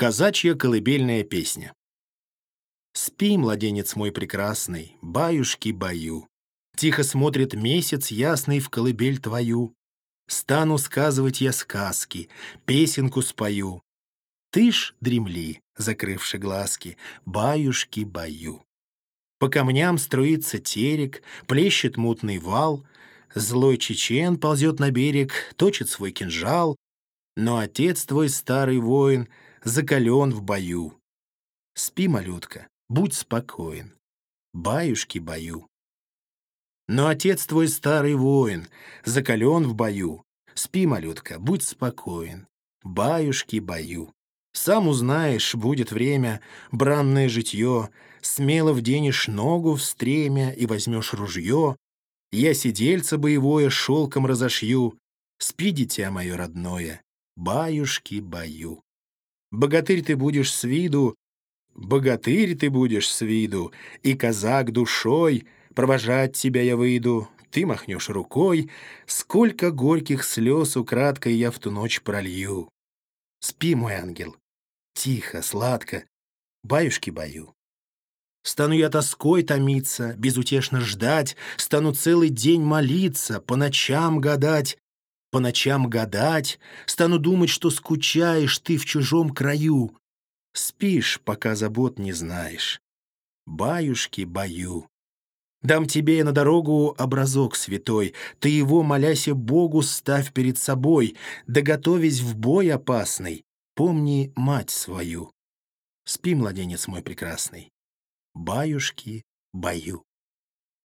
Казачья колыбельная песня. Спи, младенец мой прекрасный, баюшки-баю. Тихо смотрит месяц ясный в колыбель твою. Стану сказывать я сказки, песенку спою. Ты ж дремли, закрывши глазки, баюшки-баю. По камням струится терек, плещет мутный вал, Злой чечен ползет на берег, точит свой кинжал, Но отец твой старый воин — закален в бою. Спи, малютка, будь спокоен, баюшки бою. Но отец твой старый воин, закален в бою. Спи, малютка, будь спокоен, баюшки бою. Сам узнаешь, будет время, бранное житье, Смело вденешь ногу в стремя и возьмешь ружье. Я сидельце боевое шелком разошью. Спи, дитя мое родное, баюшки бою. Богатырь ты будешь с виду, богатырь ты будешь с виду, и казак душой, провожать тебя я выйду, ты махнешь рукой, сколько горьких слез украдкой я в ту ночь пролью. Спи, мой ангел, тихо, сладко, баюшки бою. Стану я тоской томиться, безутешно ждать, Стану целый день молиться, по ночам гадать, по ночам гадать, стану думать, что скучаешь ты в чужом краю. Спишь, пока забот не знаешь. Баюшки, баю. Дам тебе на дорогу образок святой, Ты его, моляся Богу, ставь перед собой, Да готовясь в бой опасный, помни мать свою. Спи, младенец мой прекрасный. Баюшки, баю.